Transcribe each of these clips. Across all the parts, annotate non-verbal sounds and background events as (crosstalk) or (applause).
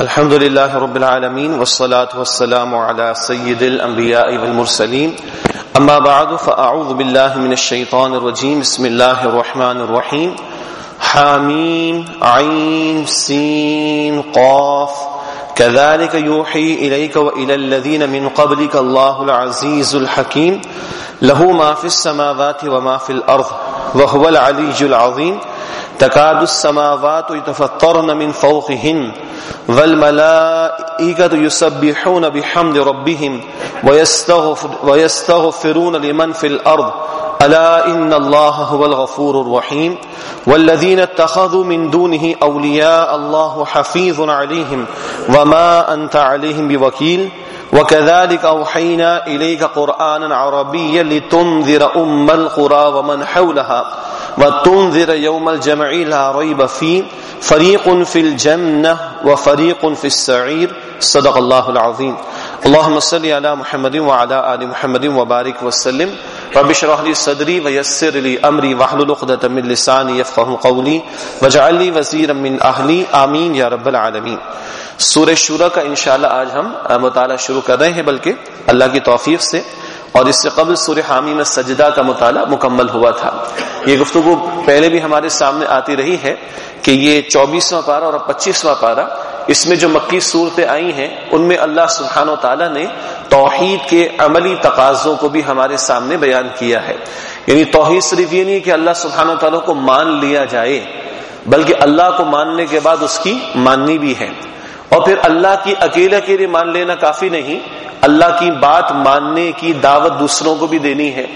الحمد لله رب العالمين والصلاة والسلام على سيد الأنبياء والمرسلين أما بعد فأعوذ بالله من الشيطان الرجيم بسم الله الرحمن الرحيم حاميم عين سين قاف. كذلك يوحي إليك وإلى الذين من قبلك الله العزيز الحكيم له ما في السماوات وما في الأرض وهو العلي العظيم تكاد السماوات يتفطرن من فوقهن والملائكة يسبحون بحمد ربهم ويستغفر ويستغفرون لمن في الأرض. ألا إن الله هو الغفور الرحيم. والذين اتخذوا من دونه أولياء الله حفيظ عليهم وما أنت عليهم بوكيل. وكذلك أوحينا إليك قرآنا عربيا لتنذر أم القرى ومن حولها. وتنذر يوم الجمع لا ريب فيه فريق في الجنة وفريق في السعير صدق الله العظيم اللهم صل على محمد وعلى آل محمد وبارك وسلم. رب اشرح لي صدري ويسر لي امري واحلل عقدة من لساني يفقهوا قولي واجعل لي وزيرا من اهلي امين يا رب العالمين سورہ شورا کا انشاءاللہ آج ہم مطالعہ شروع کر رہے ہیں، بلکہ اللہ کی توفیق سے اور اس سے قبل سورہ حامی میں سجدہ کا مطالعہ مکمل ہوا تھا۔ یہ گفتگو پہلے بھی ہمارے سامنے آتی رہی ہے کہ یہ چوبیسواں پارا اور پچیسواں پارا اس میں جو مکی صورتیں آئی ہیں، ان میں اللہ سبحانہ و تعالیٰ نے توحید کے عملی تقاضوں کو بھی ہمارے سامنے بیان کیا ہے۔ یعنی توحید صرف یہ نہیں کہ اللہ سبحانہ و تعالیٰ کو مان لیا جائے، بلکہ اللہ کو ماننے کے بعد اس کی ماننی بھی ہے۔ اور پھر اللہ کی اکیلے اکیلے مان لینا کافی نہیں اللہ کی بات ماننے کی دعوت دوسروں کو بھی دینی ہے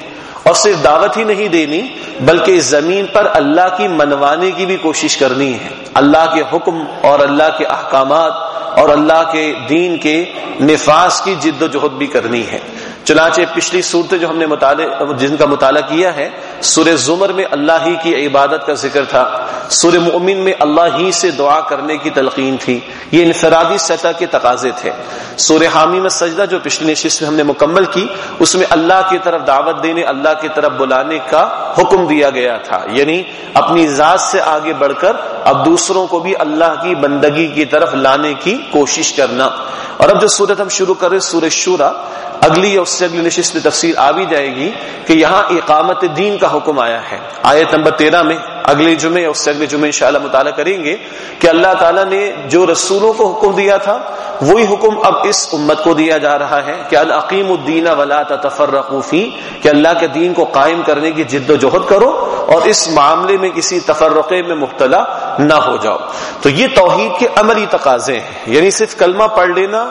اور صرف دعوت ہی نہیں دینی، بلکہ اس زمین پر اللہ کی منوانے کی بھی کوشش کرنی ہے۔ اللہ کے حکم اور اللہ کے احکامات اور اللہ کے دین کے نفاذ کی جد و جہد بھی کرنی ہے۔ چنانچہ پچھلی صورتیں جو ہم نے مطالعہ، جن کا مطالعہ کیا ہے سورہ زمر میں اللہ ہی کی عبادت کا ذکر تھا۔ سورہ مؤمن میں اللہ ہی سے دعا کرنے کی تلقین تھی۔ یہ انفرادی سطح کے تقاضے تھے۔ سورہ حامی میں سجدہ جو پچھلی نشست میں ہم نے مکمل کی، اس میں اللہ کی طرف دعوت دینے، اللہ کی طرف بلانے کا حکم دیا گیا تھا۔ یعنی اپنی ذات سے آگے بڑھ کر اب دوسروں کو بھی اللہ کی بندگی کی طرف لانے کی کوشش کرنا۔ اور اب جو سورت ہم شروع کریں سورہ شورا، اگلی اور سے اگلی نشست میں تفسیر آ بھی جائے گی کہ یہاں اقامت دین کا حکم آیا ہے۔ آیت نمبر تیرہ میں اگلے جمعے اور اگلے جمعے انشاءاللہ مطالعہ کریں گے کہ اللہ تعالیٰ نے جو رسولوں کو حکم دیا تھا، وہی حکم اب اس امت کو دیا جا رہا ہے کہ العقیم الدین ولا تفرقوفی کہ اللہ کے دین کو قائم کرنے کی جد و جہد کرو اور اس معاملے میں کسی تفرقے میں مبتلا نہ ہو جاؤ۔ تو یہ توحید کے عملی تقاضے ہیں۔ یعنی صرف کلمہ پڑھ لینا،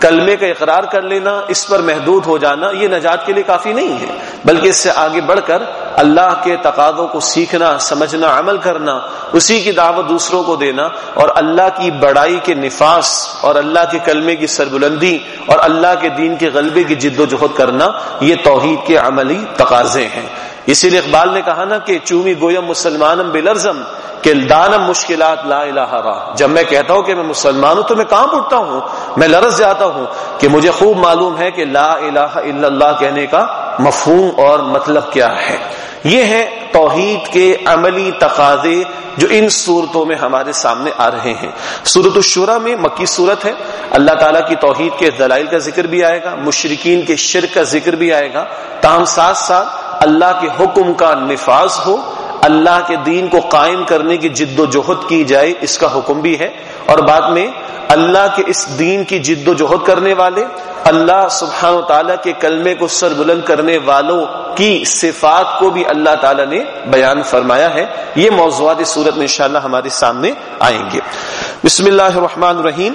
کلمے کا اقرار کر لینا، اس پر محدود ہو جانا، یہ نجات کے لیے کافی نہیں ہے، بلکہ اس سے آگے بڑھ کر اللہ کے تقاضوں کو سیکھنا، سمجھنا، عمل کرنا، اسی کی دعوت دوسروں کو دینا اور اللہ کی بڑائی کے نفاس اور اللہ کے کلمے کی سربلندی اور اللہ کے دین کے غلبے کی جد و جہد کرنا، یہ توحید کے عملی تقاضے ہیں۔ اسی لیے اقبال نے کہا نا کہ چومی گویم مسلمانم بلرزم، کہ دانم مشکلات لا الہ را جب میں کہتا ہوں کہ میں مسلمان ہوں تو میں کہاں اٹھتا ہوں، میں لرز جاتا ہوں کہ مجھے خوب معلوم ہے کہ لا الہ الا اللہ کہنے کا مفہوم اور مطلب کیا ہے۔ یہ ہے توحید کے عملی تقاضے جو ان صورتوں میں ہمارے سامنے آ رہے ہیں۔ صورت الشورہ میں مکی صورت ہے۔ اللہ تعالیٰ کی توحید کے دلائل کا ذکر بھی آئے گا مشرقین کے شرک کا ذکر بھی آئے گا۔ تاہم ساتھ ساتھ اللہ کے حکم کا نفاذ ہو، اللہ کے دین کو قائم کرنے کی جد و جہد کی جائے، اس کا حکم بھی ہے۔ اور بعد میں اللہ کے اس دین کی جد و جہد کرنے والے اللہ سبحان و تعالیٰ کے کلمے کو سر بلند کرنے والوں کی صفات کو بھی اللہ تعالیٰ نے بیان فرمایا ہے۔ یہ موضوعات صورت میں انشاءاللہ ہمارے سامنے آئیں گے۔ بسم اللہ الرحمن الرحیم۔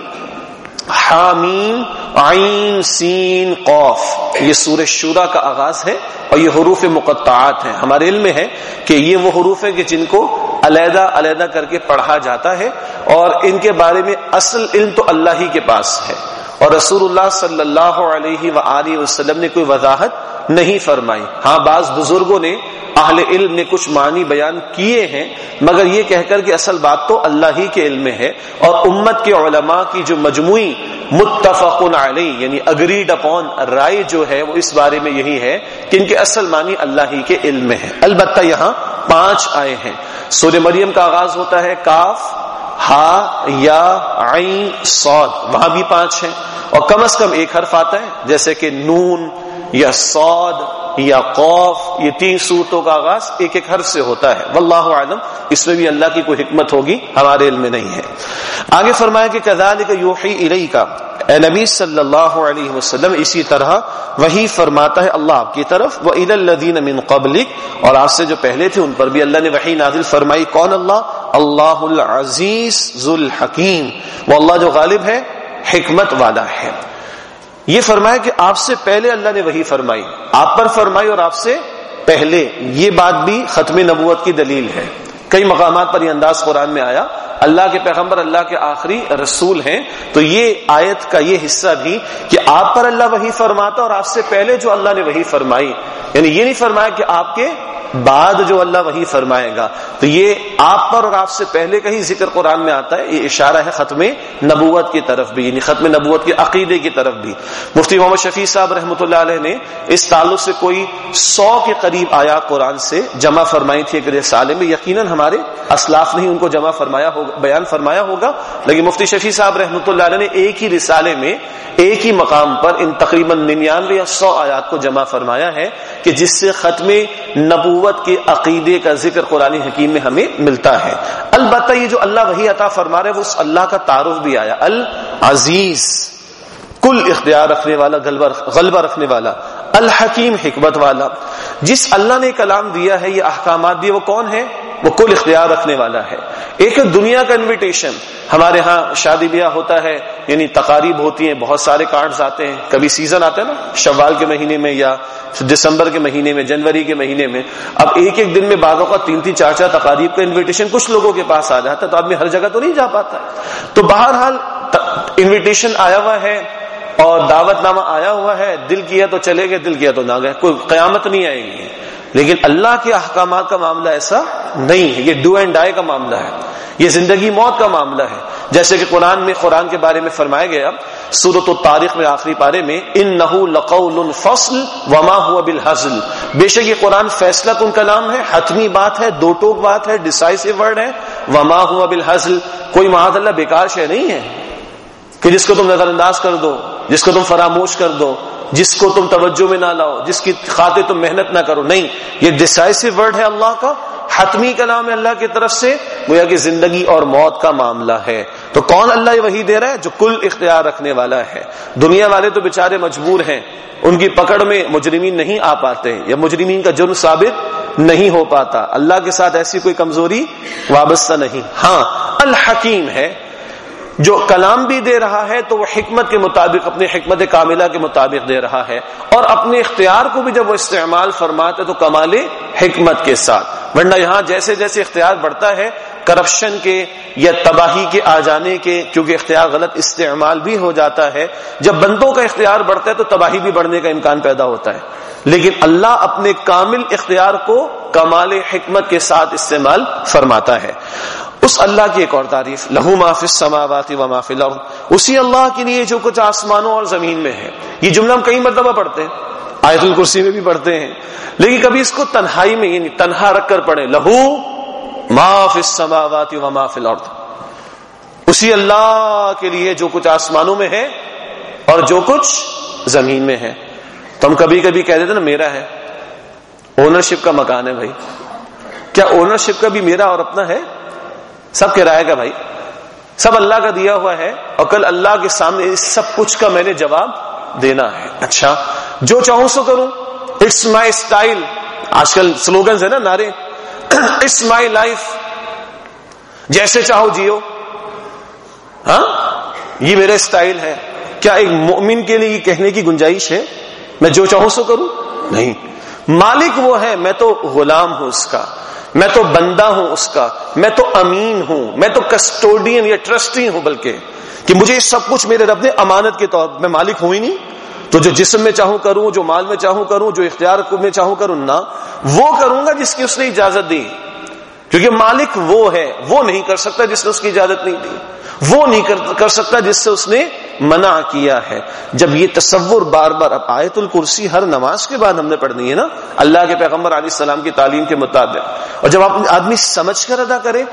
حامیم، عین، سین قوف یہ سورہ شورا کا آغاز ہے اور یہ حروف مقطعات ہیں۔ ہمارے علم میں ہے کہ یہ وہ حروف ہیں کہ جن کو علیحدہ علیحدہ کر کے پڑھا جاتا ہے اور ان کے بارے میں اصل علم تو اللہ ہی کے پاس ہے۔ اور رسول اللہ صلی اللہ علیہ و وسلم نے کوئی وضاحت نہیں فرمائی۔ ہاں بعض بزرگوں نے اہل علم نے کچھ معنی بیان کیے ہیں، مگر یہ کہہ کر کہ اصل بات تو اللہ ہی کے علم میں ہے اور امت کے علماء کی جو مجموعی متفق علی یعنی اگریڈ اپون رائے جو ہے، وہ اس بارے میں یہی ہے کہ ان کے اصل معنی اللہ ہی کے علم میں ہے البتہ یہاں پانچ آئے ہیں۔ سورہ مریم کا آغاز ہوتا ہے کاف ہا، یا عین صاد، وہاں بھی پانچ ہیں اور کم از کم ایک حرف آتا ہے، جیسے کہ نون یا سود یا قوف یہ تین صورتوں کا آغاز ایک ایک حرف سے ہوتا ہے۔ واللہ عالم اس میں بھی اللہ کی کوئی حکمت ہوگی، ہمارے علم میں نہیں ہے۔ آگے فرمایا کہ کزال کا یوحی ارئی کا اے نبی صلی اللہ علیہ وسلم، اسی طرح وہی فرماتا ہے اللہ آپ کی طرف وہ عید الدین من قبلک اور آپ سے جو پہلے تھے، ان پر بھی اللہ نے وہی نازل فرمائی۔ کون اللہ؟ اللہ العزیز ذو الحکیم وہ اللہ جو غالب ہے، حکمت والا ہے۔ یہ فرمایا کہ آپ سے پہلے اللہ نے وہی فرمائی، آپ پر فرمائی اور آپ سے پہلے۔ یہ بات بھی ختم نبوت کی دلیل ہے۔ کئی مقامات پر یہ انداز قرآن میں آیا، اللہ کے پیغمبر، اللہ کے آخری رسول ہیں۔ تو یہ آیت کا یہ حصہ بھی کہ آپ پر اللہ وہی فرماتا اور آپ سے پہلے جو اللہ نے وہی فرمائی۔ یعنی یہ نہیں فرمایا کہ آپ کے بعد جو اللہ وہی فرمائے گا۔ تو یہ آپ پر اور آپ سے پہلے کا ہی ذکر قرآن میں آتا ہے، یہ اشارہ ہے ختم نبوت کی طرف بھی یعنی ختم نبوت کے عقیدے کی طرف بھی۔ مفتی محمد شفیع صاحب رحمۃ اللہ علیہ نے اس تعلق سے کوئی سو کے قریب آیا قرآن سے جمع فرمائی تھی ایک سالے میں یقیناً ہمارے اسلاف نہیں ان کو جمع فرمایا ہوگا بیان فرمایا ہوگا۔ لیکن مفتی شفیع صاحب رحمۃ اللہ علیہ نے ایک ہی رسالے میں، ایک ہی مقام پر ان تقریباً ننانوے یا سو آیات کو جمع فرمایا ہے کہ جس سے ختم نبوت کے عقیدے کا ذکر قرآن حکیم میں ہمیں مل ملتا ہے۔ البتہ یہ جو اللہ وہی عطا فرما رہے وہ اس اللہ کا تعارف بھی آیا۔ العزیز، کل اختیار رکھنے والا، غلبہ رکھنے والا، الحکیم، حکمت والا۔ جس اللہ نے کلام دیا ہے، یہ احکامات دیے وہ کون ہے وہ کل اختیار رکھنے والا ہے۔ ایک دنیا کا انویٹیشن ہمارے ہاں شادی بیاہ ہوتا ہے یعنی تقاریب ہوتی ہیں، بہت سارے کارڈز آتے ہیں۔ کبھی سیزن آتا ہے نا، شوال کے مہینے میں یا دسمبر کے مہینے میں، جنوری کے مہینے میں۔ اب ایک ایک دن میں بعدوں کا تین تین چار چار تقاریب کا انویٹیشن کچھ لوگوں کے پاس آ جاتا ہے، تو آدمی ہر جگہ تو نہیں جا پاتا۔ تو بہرحال انویٹیشن آیا ہوا ہے اور دعوت نامہ آیا ہوا ہے۔ دل کیا تو چلے گئے، دل کیا تو نہ گئے۔ کوئی قیامت نہیں آئے گی۔ لیکن اللہ کے احکامات کا معاملہ ایسا نہیں ہے، یہ ڈو اینڈ ڈائی کا معاملہ ہے۔ یہ زندگی موت کا معاملہ ہے۔ جیسے کہ قرآن میں، قرآن کے بارے میں فرمایا گیا سورت و تاریخ میں، آخری پارے میں ان نہ فصل وما ہوا بالحزل۔ بے شک یہ قرآن فیصلہ کن کلام ہے، حتمی بات ہے، دو ٹوک بات ہے ڈسائسو ورڈ ہے۔ وما ہوا بالحزل، کوئی معاذ اللہ بیکار شے نہیں ہے۔ کہ جس کو تم نظر انداز کر دو، جس کو تم فراموش کر دو، جس کو تم توجہ میں نہ لاؤ، جس کی خاطر تم محنت نہ کرو، نہیں۔ یہ ڈسائسو ورڈ ہے اللہ کا، حتمی کا نام ہے اللہ کی طرف سے۔ گویا کہ زندگی اور موت کا معاملہ ہے۔ تو کون اللہ وہی دے رہا ہے؟ جو کل اختیار رکھنے والا ہے۔ دنیا والے تو بےچارے مجبور ہیں۔ ان کی پکڑ میں مجرمین نہیں آ پاتے۔ یا مجرمین کا جرم ثابت نہیں ہو پاتا۔ اللہ کے ساتھ ایسی کوئی کمزوری وابستہ نہیں۔ ہاں الحکیم ہے۔ جو کلام بھی دے رہا ہے تو وہ حکمت کے مطابق، اپنی حکمت کاملہ کے مطابق دے رہا ہے۔ اور اپنے اختیار کو بھی جب وہ استعمال فرماتے تو کمال حکمت کے ساتھ۔ ورنہ یہاں جیسے جیسے اختیار بڑھتا ہے کرپشن کے یا تباہی کے آ جانے کے، کیونکہ اختیار غلط استعمال بھی ہو جاتا ہے۔ جب بندوں کا اختیار بڑھتا ہے تو تباہی بھی بڑھنے کا امکان پیدا ہوتا ہے۔ لیکن اللہ اپنے کامل اختیار کو کمال حکمت کے ساتھ استعمال فرماتا ہے۔ اس اللہ کی ایک اور تعریف، لہو معاف سماواتی و معاف الارض۔ اسی اللہ کے لیے جو کچھ آسمانوں اور زمین میں ہے۔ یہ جملہ ہم کئی مرتبہ پڑھتے ہیں، آیت الکرسی میں بھی پڑھتے ہیں۔ لیکن کبھی اس کو تنہائی میں یعنی تنہا رکھ کر پڑھے لہو معاف سماواتی و معاف الارض۔ اسی اللہ کے لیے جو کچھ آسمانوں میں ہے اور جو کچھ زمین میں ہے۔ تو ہم کبھی کبھی کہہ دیتے نا، میرا ہے۔ اونرشپ کا مکان ہے بھائی۔ کیا اونرشپ کا بھی میرا اور اپنا ہے؟ سب کرایہ کا بھائی سب اللہ کا دیا ہوا ہے اور کل اللہ کے سامنے اس سب کچھ کا میں نے جواب دینا ہے۔ اچھا۔ جو چاہوں سو کروں۔ اٹس مائی اسٹائل آج کل سلوگنز ہے نا نعرے۔ اٹس مائی لائف جیسے چاہو جیو۔ ہاں؟ یہ میرا اسٹائل ہے۔ کیا ایک مومن کے لیے کہنے کی گنجائش ہے؟ میں جو چاہوں سو کروں۔ نہیں۔ مالک وہ ہے میں تو غلام ہوں اس کا۔ میں تو بندہ ہوں اس کا، میں تو امین ہوں، میں تو کسٹوڈین یا ٹرسٹی ہوں بلکہ، کہ مجھے سب کچھ میرے رب نے امانت کے طور، میں مالک ہوں ہی نہیں، تو جو جسم میں چاہوں کروں، جو مال میں چاہوں کروں، جو اختیار میں چاہوں کروں نہ وہ کروں گا جس کی اس نے اجازت دی۔ کیونکہ مالک وہ ہے، وہ نہیں کر سکتا جس نے اس کی اجازت نہیں دی۔ وہ نہیں کر سکتا جس سے اس نے منع کیا ہے۔ جب یہ تصور بار بار، اب آیت الکرسی ہر نماز کے بعد ہم نے پڑھنی ہے نا۔ اللہ کے پیغمبر علیہ السلام کی تعلیم کے مطابق۔ اور جب آپ آدمی سمجھ کر ادا کرے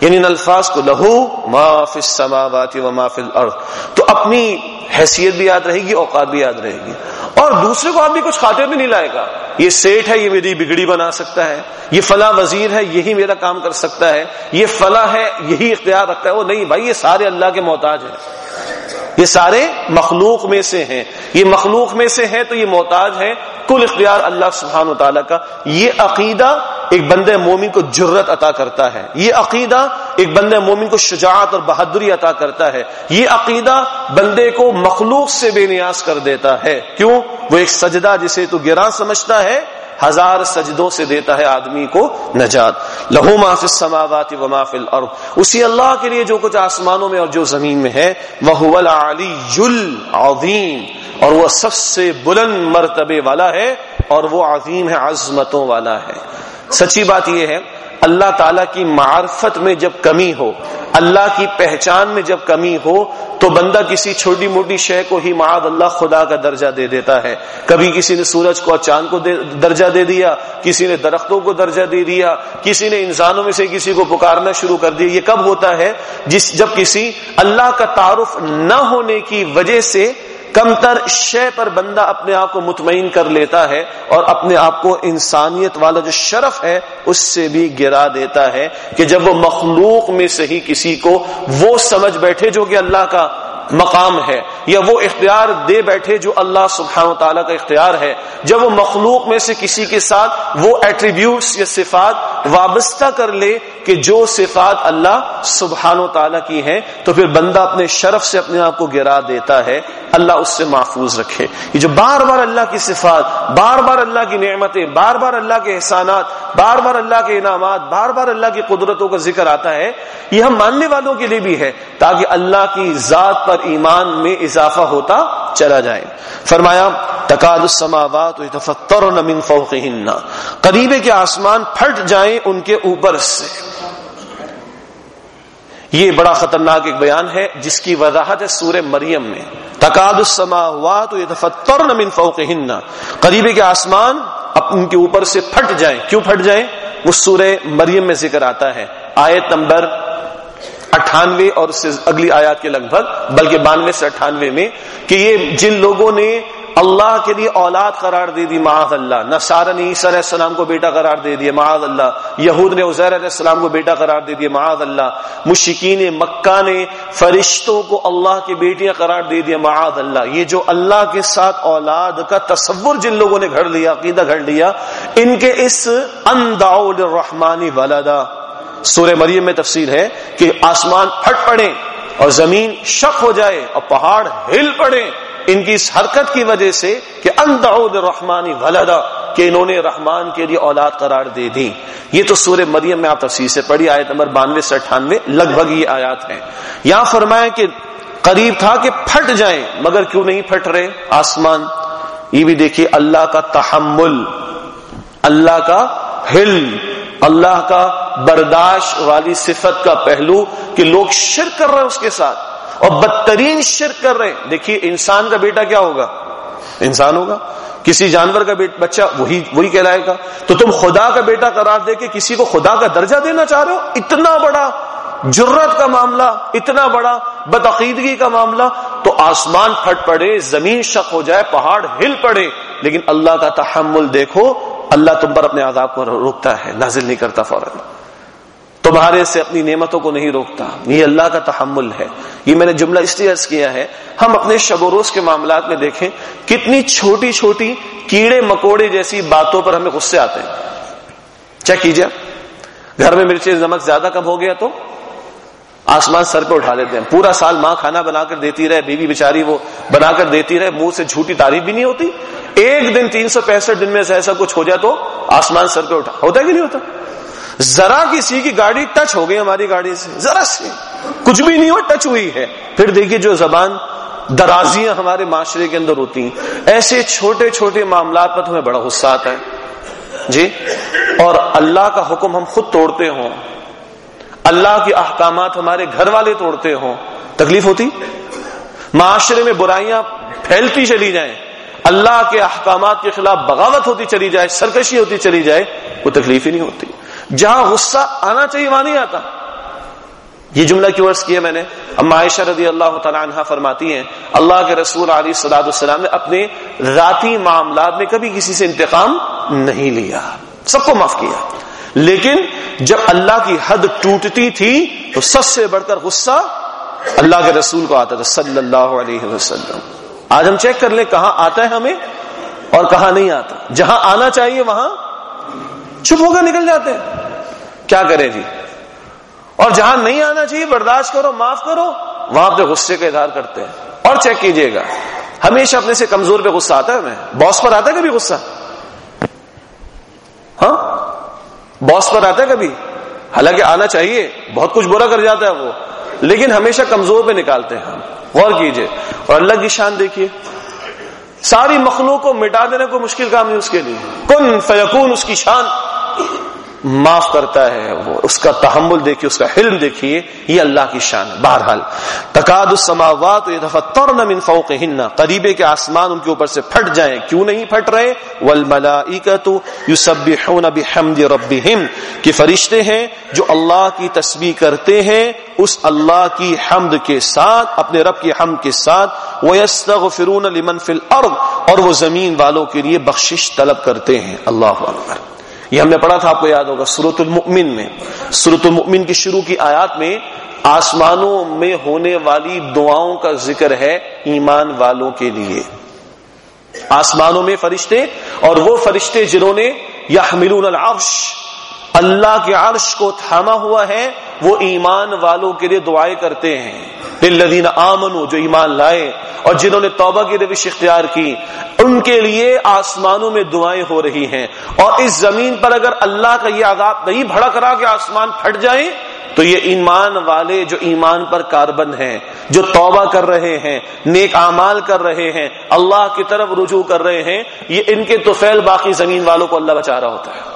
یعنی ان الفاظ کو، لہو ما فی السماوات و ما فی الارض۔ تو اپنی حیثیت بھی یاد رہے گی، اوقات بھی یاد رہے گی۔ اور دوسرے کو آدمی کچھ خاطر بھی نہیں لائے گا۔ یہ سیٹ ہے، یہ میری بگڑی بنا سکتا ہے۔ یہ فلاں وزیر ہے، یہی میرا کام کر سکتا ہے۔ یہ فلاں ہے، یہی اختیار رکھتا ہے۔ وہ نہیں بھائی، یہ سارے اللہ کے محتاج ہیں۔ یہ سارے مخلوق میں سے ہیں۔ یہ مخلوق میں سے ہے تو یہ محتاج ہے کل اختیار اللہ سبحانہ و تعالیٰ کا۔ یہ عقیدہ ایک بندے مومن کو جرت عطا کرتا ہے۔ یہ عقیدہ ایک بندے مومن کو شجاعت اور بہادری عطا کرتا ہے۔ یہ عقیدہ بندے کو مخلوق سے بے نیاز کر دیتا ہے۔ کیوں؟ وہ ایک سجدہ جسے تو گرا سمجھتا ہے۔ ہزار سجدوں سے دیتا ہے آدمی کو نجات۔ لہو ما فی السماوات و ما فی الارض۔ اسی اللہ کے لیے جو کچھ آسمانوں میں اور جو زمین میں ہے وہ العلی العظیم اور وہ سب سے بلند مرتبے والا ہے اور وہ عظیم ہے، عظمتوں والا ہے۔ سچی بات یہ ہے اللہ تعالی کی معرفت میں جب کمی ہو، اللہ کی پہچان میں جب کمی ہو، تو بندہ کسی چھوٹی موٹی شے کو ہی معاد اللہ خدا کا درجہ دے دیتا ہے۔ کبھی کسی نے سورج کو چاند کو درجہ دے دیا، کسی نے درختوں کو درجہ دے دیا، کسی نے انسانوں میں سے کسی کو پکارنا شروع کر دیا۔ یہ کب ہوتا ہے؟ جس جب کسی اللہ کا تعارف نہ ہونے کی وجہ سے کم تر شے پر بندہ اپنے آپ کو مطمئن کر لیتا ہے اور اپنے آپ کو انسانیت والا جو شرف ہے، اس سے بھی گرا دیتا ہے کہ جب وہ مخلوق میں سے ہی کسی کو وہ سمجھ بیٹھے جو کہ اللہ کا مقام ہے۔ یا وہ اختیار دے بیٹھے جو اللہ سبحانہ و تعالیٰ کا اختیار ہے۔ جب وہ مخلوق میں سے کسی کے ساتھ وہ ایٹریبیوٹس یا صفات وابستہ کر لے کہ جو صفات اللہ سبحان و تعالیٰ کی ہیں، تو پھر بندہ اپنے شرف سے اپنے آپ کو گرا دیتا ہے۔ اللہ اس سے محفوظ رکھے۔ یہ جو بار بار اللہ کی صفات، بار بار اللہ کی نعمتیں، بار بار اللہ کے احسانات، بار بار اللہ کے انعامات، بار بار اللہ کی قدرتوں کا ذکر آتا ہے، یہ ہم ماننے والوں کے لیے بھی ہے۔ تاکہ اللہ کی ذات پر ایمان میں اضافہ ہوتا چلا جائے۔ فرمایا، تقاد السماوات يتفطرن من فوقهن۔ قریب کے آسمان پھٹ جائیں ان کے اوپر سے۔ یہ بڑا خطرناک ایک بیان ہے، جس کی وضاحت ہے سورہ مریم میں۔ تقاد السماوات يتفطرن من فوقهن۔ قریب کے آسمان ان کے اوپر سے پھٹ جائیں۔ کیوں پھٹ جائیں؟ وہ سورہ مریم میں ذکر آتا ہے۔ آیت نمبر اٹھانوے اور اس سے اگلی آیات کے لگ بھگ، بلکہ بانوے سے اٹھانوے میں، کہ یہ جن لوگوں نے اللہ کے لیے اولاد قرار دے دی، معاذ اللہ، نصارہ نے عیسیٰ علیہ السلام کو بیٹا قرار دے دیا، معاذ اللہ، یہود نے عزیر علیہ السلام کو بیٹا قرار دے دیا، معاذ اللہ مشکین مکہ نے فرشتوں کو اللہ کی بیٹیاں قرار دے دیا، معاذ اللہ، یہ جو اللہ کے ساتھ اولاد کا تصور جن لوگوں نے گھڑ لیا، عقیدہ گھڑ لیا، ان کے اس انداؤ الرحمانی ولدا۔ سورہ مریم میں تفصیل ہے کہ آسمان پھٹ پڑے اور زمین شک ہو جائے اور پہاڑ ہل پڑے۔ ان کی اس حرکت کی وجہ سے کہ اندعود رحمانی ولدا کہ انہوں نے رحمان کے لیے اولاد قرار دے دی۔ یہ تو سورہ مریم میں آپ تفصیل سے پڑھی، آیت نمبر بانوے سے اٹھانوے لگ بھگ یہ آیات ہیں۔ یہاں فرمایا کہ قریب تھا کہ پھٹ جائیں، مگر کیوں نہیں پھٹ رہے؟ آسمان۔ یہ بھی دیکھیے، اللہ کا تحمل، اللہ کا ہل اللہ کا برداشت والی صفت کا پہلو کہ لوگ شرک کر رہے ہیں اس کے ساتھ اور بدترین شرک کر رہے ہیں۔ دیکھیے، انسان کا بیٹا کیا ہوگا؟ انسان ہوگا۔ کسی جانور کا بچہ وہی وہی کہلائے گا۔ تو تم خدا کا بیٹا قرار دے کے کسی کو خدا کا درجہ دینا چاہ رہے ہو؟ اتنا بڑا جرت کا معاملہ، اتنا بڑا بدعقیدگی کا معاملہ۔ تو آسمان پھٹ پڑے، زمین شک ہو جائے، پہاڑ ہل پڑے۔ لیکن اللہ کا تحمل دیکھو، اللہ تم پر اپنے عذاب کو روکتا ہے، نازل نہیں کرتا فوراً۔ تمہارے سے اپنی نعمتوں کو نہیں روکتا۔ یہ اللہ کا تحمل ہے۔ یہ میں نے جملہ اس لیے عرض کیا ہے، ہم اپنے شب و روز کے معاملات میں دیکھیں، کتنی چھوٹی چھوٹی کیڑے مکوڑے جیسی باتوں پر ہمیں غصے آتے ہیں۔ چیک کیجیے، گھر میں مرچی نمک زیادہ کم ہو گیا تو؟ آسمان سر پہ اٹھا لیتے ہیں۔ پورا سال ماں کھانا بنا کر دیتی رہے، بیوی بیچاری وہ بنا کر دیتی رہے، منہ سے جھوٹی تعریف بھی نہیں ہوتی۔ ایک دن تین سو پینسٹھ دن میں سے ایسا کچھ ہو جائے تو آسمان سر پہ اٹھا۔ ہوتا ہے کہ نہیں ہوتا؟ ذرا کسی کی گاڑی ٹچ ہو گئی ہماری گاڑی سے، ذرا سی۔ کچھ بھی نہیں ہو ٹچ ہوئی ہے۔ پھر دیکھیے جو زبان درازیاں ہمارے معاشرے کے اندر ہوتی ہیں۔ ایسے چھوٹے چھوٹے معاملات پر تمہیں بڑا غصہ آتا ہے۔ جی؟ اور اللہ کا حکم ہم خود توڑتے ہوں۔ اللہ کے احکامات ہمارے گھر والے توڑتے ہوں۔ تکلیف ہوتی؟ معاشرے میں برائیاں پھیلتی چلی جائیں۔ اللہ کے احکامات کے خلاف بغاوت ہوتی چلی جائے، سرکشی ہوتی چلی جائے وہ تکلیف ہی نہیں ہوتی۔ جہاں غصہ آنا چاہیے وہاں نہیں آتا۔ یہ جملہ کیوں عرض کیا میں نے؟ اما عائشہ رضی اللہ تعالیٰ عنہ فرماتی ہیں، اللہ کے رسول علی صلاح السلام نے اپنے ذاتی معاملات میں کبھی کسی سے انتقام نہیں لیا۔ سب کو معاف کیا۔ لیکن جب اللہ کی حد ٹوٹتی تھی، تو سب سے بڑھ کر غصہ اللہ کے رسول کو آتا تھا، صلی اللہ علیہ وسلم۔ آج ہم چیک کر لیں کہاں آتا ہے ہمیں اور کہاں نہیں آتا۔ جہاں آنا چاہیے وہاں چھپ ہو کر نکل جاتے ہیں۔ کیا کریں جی اور جہاں نہیں آنا چاہیے، برداشت کرو، معاف کرو، وہاں پہ غصے کا اظہار کرتے ہیں۔ اور چیک کیجیے گا۔ ہمیشہ اپنے سے کمزور پہ غصہ آتا ہے، میں باس پر آتا ہے کبھی غصہ؟ ہاں؟ باس پر آتا ہے کبھی؟ حالانکہ آنا چاہیے، بہت کچھ برا کر جاتا ہے وہ۔ لیکن ہمیشہ کمزور پہ نکالتے ہیں ہم۔ غور کیجیے۔ اور اللہ کی شان دیکھیے۔ ساری مخلوق کو مٹا دینے کو مشکل کام نہیں اس کے لیے۔ کن فیقون اس کی شان۔ معاف کرتا ہے وہ، اس کا تحمل دیکھیے، اس کا حلم دیکھیے، یہ اللہ کی شان ہے۔ بہرحال، تقاد السماوات يتفطرن من فوقهن، قریبے کے آسمان ان کے اوپر سے پھٹ جائیں۔ کیوں نہیں پھٹ رہے؟ والملائکۃ یسبحون بحمد ربهم کہ فرشتے ہیں جو اللہ کی تسبیح کرتے ہیں، اس اللہ کی حمد کے ساتھ، اپنے رب کی حمد کے ساتھ، ویستغفرون لمن فی الارض، اور وہ زمین والوں کے لیے بخشش طلب کرتے ہیں۔ اللہ اکبر۔ یہ ہم نے پڑھا تھا آپ کو یاد ہوگا سورت المؤمن میں۔ سورت المؤمن کی شروع کی آیات میں آسمانوں میں ہونے والی دعاؤں کا ذکر ہے ایمان والوں کے لیے۔ آسمانوں میں فرشتے اور وہ فرشتے جنہوں نے یا العرش اللہ کے عرش کو تھاما ہوا ہے، وہ ایمان والوں کے لیے دعائیں کرتے ہیں۔ للذین آمنو جو ایمان لائے اور جنہوں نے توبہ کی روش اختیار کی، ان کے لیے آسمانوں میں دعائیں ہو رہی ہیں۔ اور اس زمین پر اگر اللہ کا یہ عذاب نہیں بھڑک رہا کہ آسمان پھٹ جائیں، تو یہ ایمان والے جو ایمان پر کاربن ہیں، جو توبہ کر رہے ہیں، نیک اعمال کر رہے ہیں، اللہ کی طرف رجوع کر رہے ہیں، یہ ان کے توفیل باقی زمین والوں کو اللہ بچا رہا ہوتا ہے۔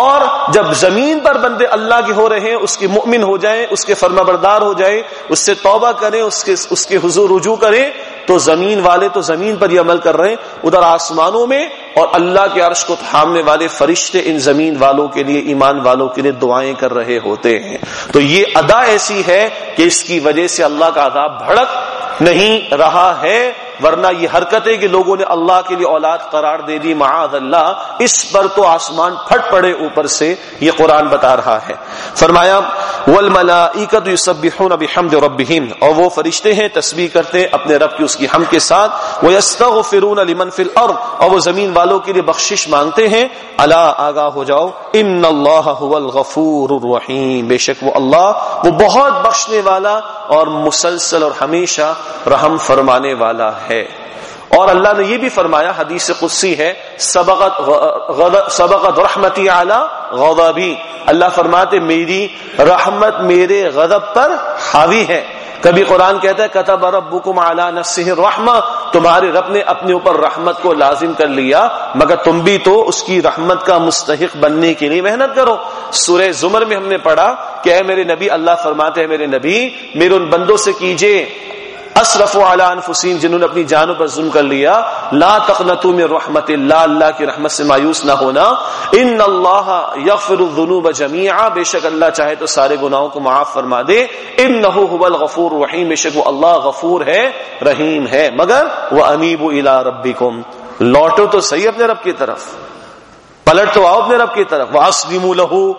اور جب زمین پر بندے اللہ کے ہو رہے ہیں، اس کے مؤمن ہو جائیں، اس کے فرما بردار ہو جائیں، اس سے توبہ کریں، اس کے اس کے حضور رجوع کریں، تو زمین والے تو زمین پر یہ عمل کر رہے ہیں۔ ادھر آسمانوں میں اور اللہ کے عرش کو تھامنے والے فرشتے ان زمین والوں کے لیے، ایمان والوں کے لیے دعائیں کر رہے ہوتے ہیں۔ تو یہ ادا ایسی ہے کہ اس کی وجہ سے اللہ کا عذاب بھڑک نہیں رہا ہے، ورنہ یہ حرکت ہے کہ لوگوں نے اللہ کے لیے اولاد قرار دے دی، معاذ اللہ، اس پر تو آسمان پھٹ پڑے اوپر سے یہ قرآن بتا رہا ہے۔ فرمایا یسبحون بحمد ربهم۔ اور وہ فرشتے ہیں تسبیح کرتے ہیں اپنے رب کی، اس کی ہم کے ساتھ۔ ویستغفرون لمن فی الارض اور وہ زمین والوں کے لیے بخشش مانگتے ہیں، الا آگاہ ہو جاؤ، ان اللہ هو الغفور الرحیم۔ بے شک وہ اللہ، وہ بہت بخشنے والا اور مسلسل اور ہمیشہ رحم فرمانے والا ہے۔ اور اللہ نے یہ بھی فرمایا، حدیث قدسی ہے، سبقت سبقت رحمتی اعلی غضبی۔ اللہ فرماتے، میری رحمت میرے غضب پر حاوی ہے۔ کبھی قرآن کہتا ہے، کتب ربکم علی نفسہ الرحمہ تمہارے رب نے اپنے اوپر رحمت کو لازم کر لیا، مگر تم بھی تو اس کی رحمت کا مستحق بننے کے لیے محنت کرو۔ سورہ زمر میں ہم نے پڑھا کہ اے میرے نبی، اللہ فرماتے ہیں میرے نبی، میرے ان بندوں سے کیجیے۔ اسرف علی انفسین جنہوں نے اپنی جانوں پر ظلم کر لیا، لا تقنطوا من رحمت اللہ اللہ کی رحمت سے مایوس نہ ہونا۔ ان اللہ یغفر الذنوب جميعا بے شک اللہ چاہے تو سارے گناہوں کو معاف فرما دے۔ انه هو الغفور الرحیم، بے شک وہ اللہ غفور ہے، رحیم ہے۔ مگر وانیبوا الى ربکم۔ لوٹو تو صحیح اپنے رب کی طرف پلٹ تو آؤ اپنے رب کی طرف۔ واسلموا له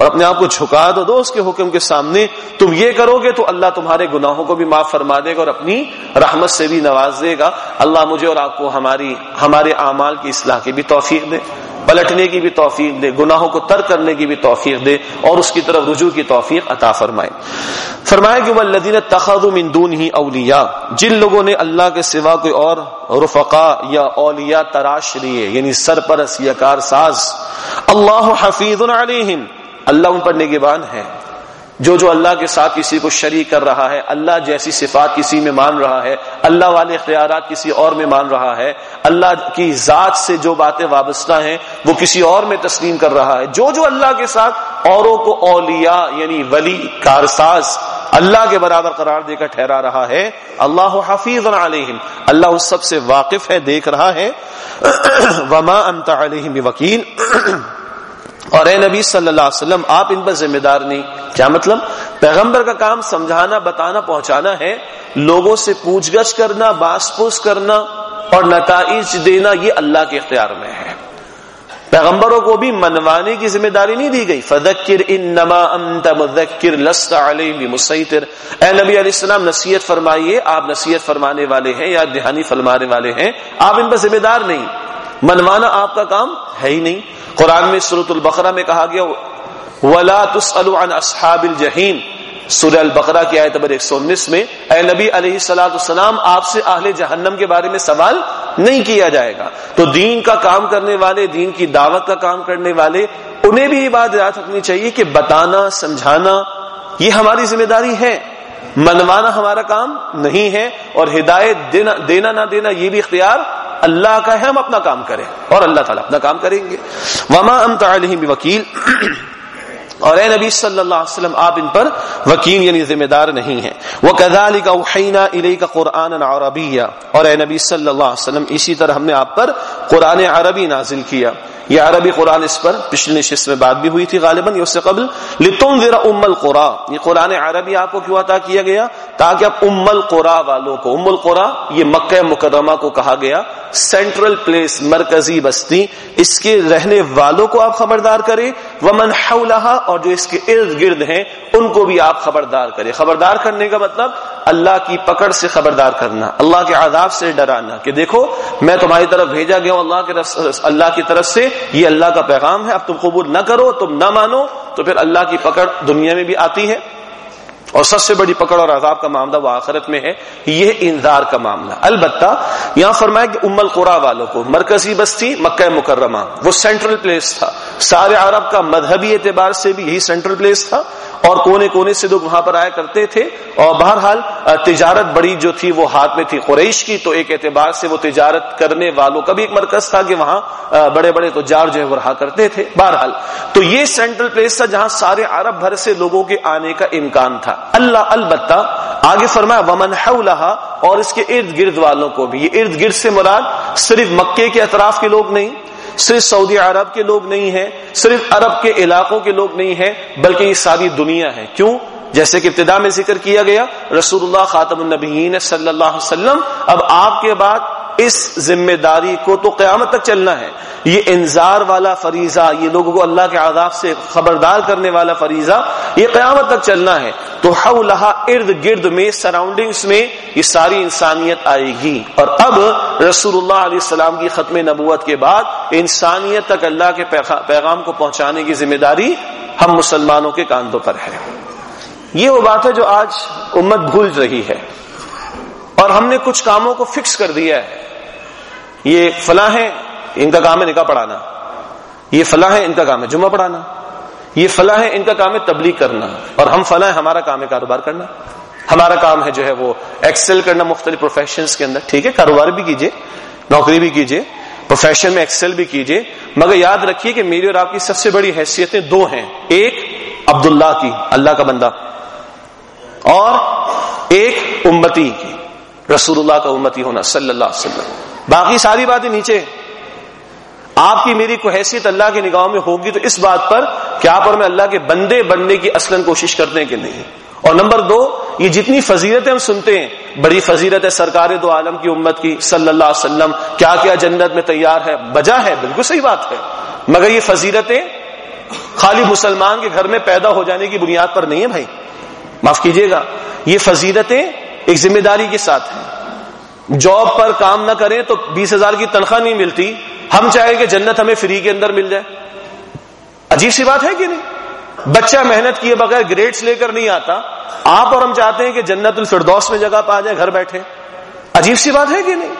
اور اپنے آپ کو جھکا دو دو اس کے حکم کے سامنے۔ تم یہ کرو گے تو اللہ تمہارے گناہوں کو بھی معاف فرما دے گا اور اپنی رحمت سے بھی نواز دے گا۔ اللہ مجھے اور آپ کو ہماری، ہمارے اعمال کی اصلاح کی بھی توفیق دے، پلٹنے کی بھی توفیق دے، گناہوں کو ترک کرنے کی بھی توفیق دے اور اس کی طرف رجوع کی توفیق عطا فرمائے۔ فرمائے کہ وہ الدین تخذ من ہی اولیا جن لوگوں نے اللہ کے سوا کوئی اور رفقا یا اولیاء تراش لیے یعنی سرپرس یا کار ساز اللہ حفیظ علیہم۔ اللہ ان پر نگبان ہے۔ جو جو اللہ کے ساتھ کسی کو شریک کر رہا ہے، اللہ جیسی صفات کسی میں مان رہا ہے، اللہ والے اختیارات کسی اور میں مان رہا ہے۔ اللہ کی ذات سے جو باتیں وابستہ ہیں، وہ کسی اور میں تسلیم کر رہا ہے۔ جو جو اللہ کے ساتھ اوروں کو اولیاء یعنی ولی کارساز اللہ کے برابر قرار دے کر ٹھہرا رہا ہے، اللہ حفیظ علیہم۔ اللہ اس سب سے واقف ہے، دیکھ رہا ہے۔ (clears throat) وما انت علیہم وکیل (clears throat) اور اے نبی صلی اللہ علیہ وسلم، آپ ان پر ذمہ دار نہیں۔ کیا مطلب؟ پیغمبر کا کام سمجھانا، بتانا، پہنچانا ہے۔ لوگوں سے پوچھ گچھ کرنا باس پوس کرنا اور نتائج دینا، یہ اللہ کے اختیار میں ہے۔ پیغمبروں کو بھی منوانے کی ذمہ داری نہیں دی گئی۔ فدکر انما انت مذکر لست علیہ مسیطر اے نبی علیہ السلام، نصیحت فرمائیے۔ آپ نصیحت فرمانے والے ہیں یا دہانی فرمانے والے ہیں۔ آپ ان پر ذمہ دار نہیں۔ منوانا آپ کا کام ہے ہی نہیں۔ قرآن میں سورت البقرہ میں کہا گیا، ولا تسألوا عن اصحاب الجحیم سورہ البقرہ کی آیت نمبر 119 میں، اے نبی علیہ السلاۃ السلام، آپ سے اہل جہنم کے بارے میں سوال نہیں کیا جائے گا۔ تو دین کا کام کرنے والے، دین کی دعوت کا کام کرنے والے، انہیں بھی یہ بات یاد رکھنی چاہیے کہ بتانا، سمجھانا، یہ ہماری ذمہ داری ہے۔ منوانا ہمارا کام نہیں ہے اور ہدایت دینا دینا نہ دینا یہ بھی اختیار اللہ کا ہے، ہم اپنا کام کریں۔ اور اللہ تعالیٰ اپنا کام کریں گے۔ وما انت وکیل اور اے نبی صلی اللہ علیہ وسلم، آپ ان پر وکیل یعنی ذمہ دار نہیں ہیں۔ وہ کزالی کا وحینا علی کا قرآن عربیہ اور اے نبی صلی اللہ علیہ وسلم، اسی طرح ہم نے آپ پر قرآن عربی نازل کیا۔ یہ عربی قرآن اس پر پچھلی نشست میں بات بھی ہوئی تھی غالباً یہ اس سے قبل. لتم ذرا ام القرا یہ قرآن عربی آپ کو کیوں عطا کیا گیا؟ تاکہ اب ام القرا والوں کو ام القرا یہ مکہ مقدمہ کو کہا گیا. سینٹرل پلیس مرکزی بستی. اس کے رہنے والوں کو آپ خبردار کریں. ومن حولها، اور جو اس کے ارد گرد ہیں، ان کو بھی آپ خبردار کریں. خبردار کرنے کا مطلب اللہ کی پکڑ سے خبردار کرنا، اللہ کے عذاب سے ڈرانا کہ دیکھو، میں تمہاری طرف بھیجا گیا ہوں اللہ کے اللہ کی طرف سے، یہ اللہ کا پیغام ہے، اب تم قبول نہ کرو، تم نہ مانو، تو پھر اللہ کی پکڑ دنیا میں بھی آتی ہے۔ اور سب سے بڑی پکڑ اور عذاب کا معاملہ وہ آخرت میں ہے، یہ انذار کا معاملہ۔ البتہ، یہاں فرمایا کہ ام القرا والوں کو، مرکزی بستی مکہ مکرمہ، وہ سینٹرل پلیس تھا۔ سارے عرب کا مذہبی اعتبار سے بھی یہی سینٹرل پلیس تھا۔ اور کونے کونے سے لوگ وہاں پر آیا کرتے تھے اور بہرحال تجارت بڑی جو تھی وہ ہاتھ میں تھی قریش کی، تو ایک اعتبار سے وہ تجارت کرنے والوں کا بھی ایک مرکز تھا کہ وہاں بڑے بڑے تجار جو ہے وہ رہا کرتے تھے، بہرحال۔ تو یہ سینٹرل پلیس تھا جہاں سارے عرب بھر سے لوگوں کے آنے کا امکان تھا۔ اللہ البتہ آگے فرمایا، ومن حولها، اور اس کے ارد گرد والوں کو بھی۔ یہ ارد گرد سے مراد صرف مکے کے اطراف کے لوگ نہیں صرف سعودی عرب کے لوگ نہیں ہیں، صرف عرب کے علاقوں کے لوگ نہیں ہیں، بلکہ یہ ساری دنیا ہے۔ کیوں؟ جیسے کہ ابتدا میں ذکر کیا گیا، رسول اللہ خاتم النبیین صلی اللہ علیہ وسلم، اب آپ کے بعد اس ذمہ داری کو تو قیامت تک چلنا ہے۔ یہ انذار والا فریضہ، یہ لوگوں کو اللہ کے عذاب سے خبردار کرنے والا فریضہ، یہ قیامت تک چلنا ہے۔ تو حولہا ارد گرد میں سراؤنڈنگز میں یہ ساری انسانیت آئے گی۔ اور اب رسول اللہ علیہ السلام کی ختم نبوت کے بعد انسانیت تک اللہ کے پیغام کو پہنچانے کی ذمہ داری ہم مسلمانوں کے کاندھوں پر ہے۔ یہ وہ بات ہے جو آج امت بھول رہی ہے۔ اور ہم نے کچھ کاموں کو فکس کر دیا ہے۔ یہ فلاں ہے ان کا کام ہے نکاح پڑھانا۔ یہ فلاں ہے ان کا کام ہے جمعہ پڑھانا۔ یہ فلاں ہے ان کا کام ہے تبلیغ کرنا۔ اور ہم فلاں ہے ہمارا کام ہے کاروبار کرنا۔ ہمارا کام ہے جو ہے وہ ایکسل کرنا مختلف پروفیشنز کے اندر۔ ٹھیک ہے، کاروبار بھی کیجیے نوکری بھی کیجیے پروفیشن میں ایکسل بھی کیجیے مگر یاد رکھیے کہ میری اور آپ کی سب سے بڑی حیثیتیں دو ہیں۔ ایک عبداللہ کی، اللہ کا بندہ۔ اور ایک امتی کی۔ رسول اللہ کا امتی ہونا، صلی اللہ علیہ وسلم۔ باقی ساری باتیں نیچے۔ آپ کی میری کو حیثیت اللہ کی نگاہوں میں ہوگی تو اس بات پر کہ آپ اور میں اللہ کے بندے بننے کی اصل کوشش کرتے ہیں کہ نہیں۔ اور نمبر دو، یہ جتنی فضیلتیں ہم سنتے ہیں، بڑی فضیلت ہے سرکار دو عالم کی امت کی، صلی اللہ علیہ وسلم۔ کیا کیا جنت میں تیار ہے؟ بجا ہے، بالکل صحیح بات ہے۔ مگر یہ فضیلتیں خالی مسلمان کے گھر میں پیدا ہو جانے کی بنیاد پر نہیں ہے بھائی۔ معاف کیجیے گا۔ یہ فضیلتیں ایک ذمہ داری کے ساتھ ہے۔ جاب پر کام نہ کریں تو بیس ہزار کی تنخواہ نہیں ملتی۔ ہم چاہیں کہ جنت ہمیں فری کے اندر مل جائے۔ عجیب سی بات ہے کہ نہیں؟ بچہ محنت کیے بغیر گریڈس لے کر نہیں آتا۔ آپ اور ہم چاہتے ہیں کہ جنت الفردوس میں جگہ پا جائے، گھر بیٹھے۔ عجیب سی بات ہے کہ نہیں؟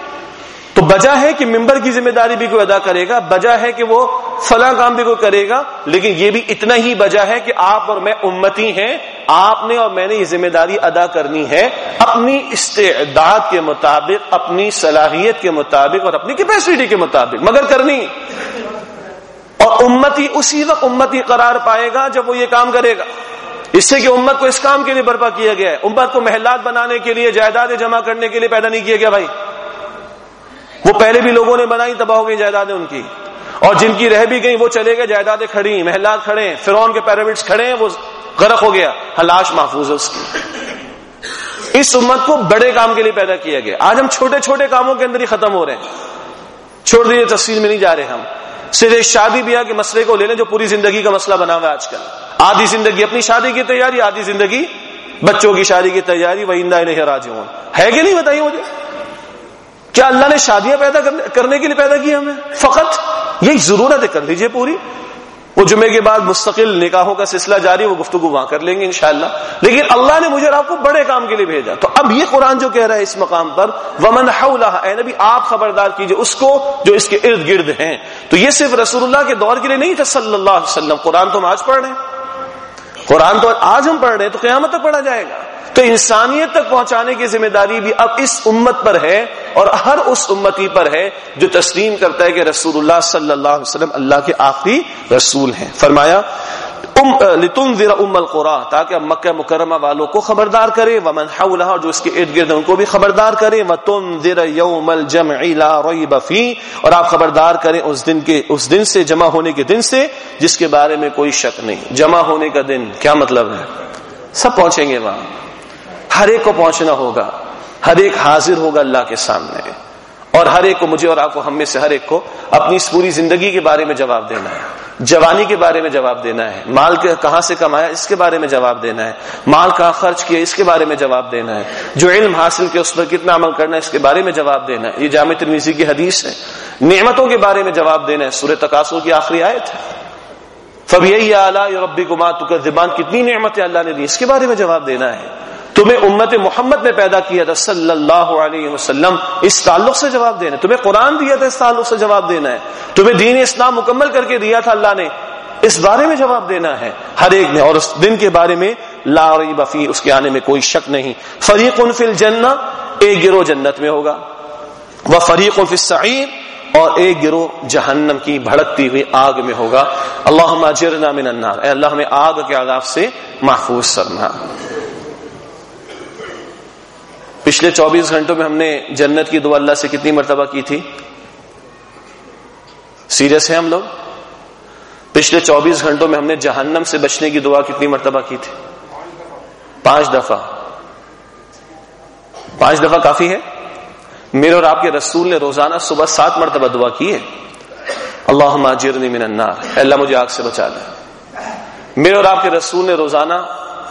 تو بجا ہے کہ ممبر کی ذمہ داری بھی کوئی ادا کرے گا، بجا ہے کہ وہ فلاں کام بھی کوئی کرے گا، لیکن یہ بھی اتنا ہی بجا ہے کہ آپ اور میں امتی ہیں، آپ نے اور میں نے یہ ذمہ داری ادا کرنی ہے اپنی استعداد کے مطابق، اپنی صلاحیت کے مطابق اور اپنی کیپیسٹی کے مطابق، مگر کرنی۔ اور امتی اسی وقت امتی قرار پائے گا جب وہ یہ کام کرے گا۔ اس سے کہ امت کو اس کام کے لیے برپا کیا گیا ہے۔ امت کو محلات بنانے کے لیے جائیداد جمع کرنے کے لیے پیدا نہیں کیا گیا بھائی۔ وہ پہلے بھی لوگوں نے بنائی تباہ ہو گئی جائیدادیں ان کی اور جن کی رہ بھی گئی وہ چلے گئے، جائیدادیں کھڑی، محلات کھڑے فرون کے پیرامڈس کھڑے ہیں وہ غرق ہو گیا ہلاش محفوظ ہے اس کی۔ اس امت کو بڑے کام کے لیے پیدا کیا گیا۔ آج ہم چھوٹے چھوٹے کاموں کے اندر ہی ختم ہو رہے ہیں۔ چھوڑ دیے تفصیل میں نہیں جا رہے ہم۔ صرف شادی بیاہ کے مسئلے کو لے لیں جو پوری زندگی کا مسئلہ بنا ہوا ہے آج کل۔ آدھی زندگی اپنی شادی کی تیاری، آدھی زندگی بچوں کی شادی کی تیاری وہ اندہ راج ہے کہ نہیں بتائیے مجھے؟ کیا اللہ نے شادیاں پیدا کرنے کے لیے پیدا کی ہمیں؟ فقط یہی ضرورت ہے، کر لیجیے پوری۔ وہ جمعے کے بعد مستقل نکاحوں کا سلسلہ جاری، وہ گفتگو وہاں کر لیں گے انشاءاللہ۔ لیکن اللہ نے مجھے اور آپ کو بڑے کام کے لیے بھیجا۔ تو اب یہ قرآن جو کہہ رہا ہے اس مقام پر، ومن اے نبی، آپ خبردار کیجیے اس کو جو اس کے ارد گرد ہیں۔ تو یہ صرف رسول اللہ کے دور کے لیے نہیں تھا، صلی اللہ علیہ وسلم۔ قرآن تو ہم آج پڑھ رہے ہیں۔ قرآن تو آج ہم پڑھ رہے ہیں، تو قیامت تک پڑھا جائے گا۔ تو انسانیت تک پہنچانے کی ذمہ داری بھی اب اس امت پر ہے۔ اور ہر اس امتی پر ہے جو تسلیم کرتا ہے کہ رسول اللہ صلی اللہ علیہ وسلم اللہ کے آخری رسول ہیں۔ فرمایا، ام ام القرا، تاکہ مکہ مکرمہ والوں کو خبردار کرے، ومن حولها جو اس کے ارد گرد ان کو بھی خبردار کرے۔ وتنذر یوم الجمع لا ریب فی اور آپ خبردار کریں اس دن کے، اس دن سے، جمع ہونے کے دن سے، جس کے بارے میں کوئی شک نہیں۔ جمع ہونے کا دن کیا مطلب ہے؟ سب پہنچیں گے وہاں۔ ہر ایک کو پہنچنا ہوگا۔ ہر ایک حاضر ہوگا اللہ کے سامنے۔ اور ہر ایک کو مجھے اور آپ کو ہم میں سے ہر ایک کو اپنی اس پوری زندگی کے بارے میں جواب دینا ہے۔ جوانی کے بارے میں جواب دینا ہے۔ مال کہاں سے کمایا اس کے بارے میں جواب دینا ہے۔ مال کہاں خرچ کیا اس کے بارے میں جواب دینا ہے۔ جو علم حاصل کیا اس پر کتنا عمل کرنا ہے اس کے بارے میں جواب دینا ہے۔ یہ جامع ترمیزی کی حدیث ہے۔ نعمتوں کے بارے میں جواب دینا ہے۔ سورہ تقاصر کی آخری آیت ہے۔ فبی اعلیٰ ربی گما تو زبان کتنی نعمتیں اللہ نے دی، اس کے بارے میں جواب دینا ہے۔ تمہیں امت محمد نے پیدا کیا تھا، صلی اللہ علیہ وسلم، اس تعلق سے جواب دینا تمہیں قرآن دیا تھا، اس تعلق سے جواب دینا ہے۔ تمہیں دین اسلام مکمل کر کے دیا تھا اللہ نے، اس بارے میں جواب دینا ہے۔ ہر ایک نے، اور اس دن کے بارے میں لا بفی اس کے آنے میں کوئی شک نہیں۔ فریق فی الجنہ، ایک گروہ جنت میں ہوگا۔ وہ فریق فی السعیر، اور ایک گروہ جہنم کی بھڑکتی ہوئی آگ میں ہوگا۔ اللہ من النار۔ اے اللہ، ہمیں آگ کے عذاب سے محفوظ سرنا پچھلے چوبیس گھنٹوں میں ہم نے جنت کی دعا اللہ سے کتنی مرتبہ کی تھی؟ سیریس ہے ہم لوگ؟ پچھلے چوبیس گھنٹوں میں ہم نے جہنم سے بچنے کی دعا کتنی مرتبہ کی تھی؟ پانچ دفعہ۔ پانچ دفعہ کافی ہے؟ میرے اور آپ کے رسول نے روزانہ صبح سات مرتبہ دعا کی ہے۔ اللہ من النار۔ اللہ مجھے آگ سے بچا لے میرے اور آپ کے رسول نے روزانہ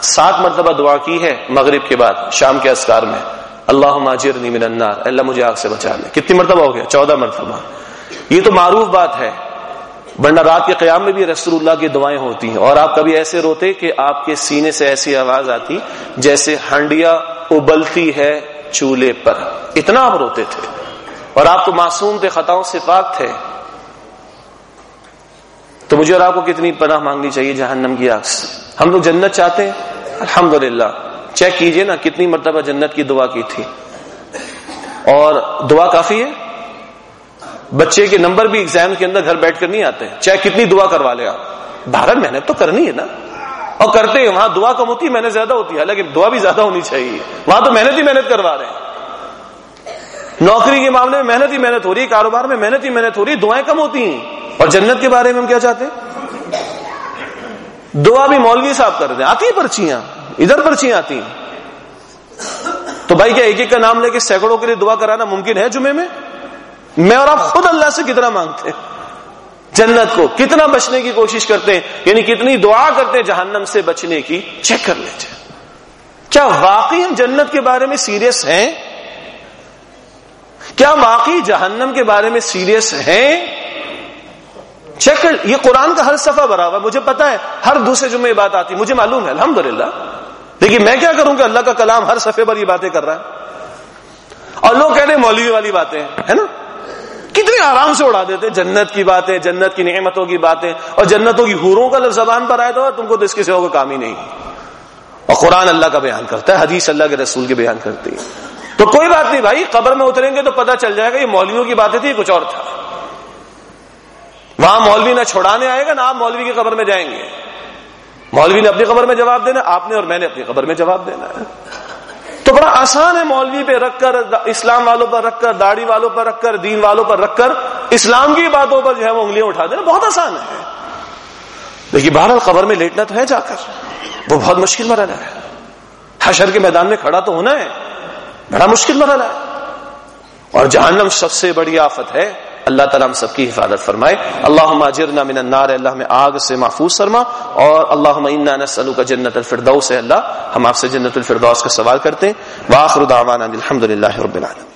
سات مرتبہ دعا کی ہے مغرب کے بعد، شام کے اسکار میں۔ اللہ ماجرنی من النار۔ اللہ، مجھے آگ سے بچا لے۔ کتنی مرتبہ ہو گیا؟ چودہ مرتبہ۔ یہ تو معروف بات ہے بنڈا رات کے قیام میں بھی رسول اللہ کی دعائیں ہوتی ہیں۔ اور آپ کبھی ایسے روتے کہ آپ کے سینے سے ایسی آواز آتی جیسے ہنڈیا ابلتی ہے چولہے پر۔ اتنا آپ روتے تھے۔ اور آپ تو معصوم تھے، خطاؤں سے پاک تھے۔ تو مجھے اور آپ کو کتنی پناہ مانگنی چاہیے جہنم کی آگ سے؟ ہم لوگ جنت چاہتے ہیں؟ الحمدللہ۔ چیک کیجیے نا کتنی مرتبہ جنت کی دعا کی تھی۔ اور دعا کافی ہے؟ بچے کے نمبر بھی ایگزام کے اندر گھر بیٹھ کر نہیں آتے۔ چاہے کتنی دعا کروا لے آپ۔ بھارت محنت تو کرنی ہے نا۔ اور کرتے ہیں، وہاں دعا کم ہوتی ہے، محنت زیادہ ہوتی ہے۔ حالانکہ دعا بھی زیادہ ہونی چاہیے۔ وہاں تو محنت ہی محنت کروا رہے ہیں۔ نوکری کے معاملے میں محنت ہی محنت ہو رہی ہے، کاروبار میں محنت ہی محنت ہو رہی ہے، دعائیں کم ہوتی ہیں۔ اور جنت کے بارے میں ہم کیا چاہتے ہیں؟ دعا بھی مولوی صاحب کر رہے ہیں، آتی ہیں پرچیاں۔ ادھر پرچیاں آتی ہیں۔ تو بھائی کیا ایک ایک کا نام لے کے سینکڑوں کے لیے دعا کرانا ممکن ہے جمعے میں؟ میں اور آپ خود اللہ سے کتنا مانگتے ہیں؟ جنت کو کتنا بچنے کی کوشش کرتے ہیں؟ یعنی کتنی دعا کرتے ہیں جہنم سے بچنے کی؟ چیک کر لیجیے کیا واقعی ہم جنت کے بارے میں سیریس ہیں؟ کیا واقعی جہنم کے بارے میں سیریس ہیں؟ چیک کر، یہ قرآن کا ہر صفحہ بھرا ہوا مجھے پتا ہے، ہر دوسرے جمعے بات آتی مجھے معلوم ہے، الحمدللہ۔ لیکن میں کیا کروں کہ اللہ کا کلام ہر صفحے پر یہ باتیں کر رہا ہے؟ اور لوگ کہہ رہے ہیں مولوی والی باتیں، ہے نا؟ کتنے آرام سے اڑا دیتے، جنت کی باتیں، جنت کی نعمتوں کی باتیں، اور جنتوں کی حوروں کا لفظ زبان پر آئے تو تم کو تو اس کے سوا کا کام ہی نہیں۔ اور قرآن اللہ کا بیان کرتا ہے، حدیث اللہ کے رسول کے بیان کرتی ہے۔ تو کوئی بات نہیں بھائی، قبر میں اتریں گے تو پتہ چل جائے گا یہ مولویوں کی باتیں تھی کچھ اور تھا۔ وہاں مولوی نہ چھوڑانے آئے گا، نہ آپ مولوی کی قبر میں جائیں گے۔ مولوی نے اپنی قبر میں جواب دینا، آپ نے اور میں نے اپنی قبر میں جواب دینا ہے۔ تو بڑا آسان ہے مولوی پہ رکھ کر، اسلام والوں پر رکھ کر، داڑھی والوں پر رکھ کر، دین والوں پر رکھ کر، اسلام کی باتوں پر جو ہے وہ انگلیاں اٹھا دینا بہت آسان ہے۔ دیکھیے، بہرحال قبر میں لیٹنا تو ہے جا کر۔ وہ بہت مشکل مرحلہ ہے۔ حشر کے میدان میں کھڑا تو ہونا ہے، بڑا مشکل مرحلہ ہے۔ اور جہنم سب سے بڑی آفت ہے۔ اللہ تعالیٰ ہم سب کی حفاظت فرمائے۔ اللہ ماجرنا من النار، اللہ میں آگ سے محفوظ فرما۔ اور اللہ انا کا جنت الفردوس اللہ، ہم آپ سے جنت الفردوس کا سوال کرتے ہیں۔ واخر دعوانا الحمد للہ رب العالمین۔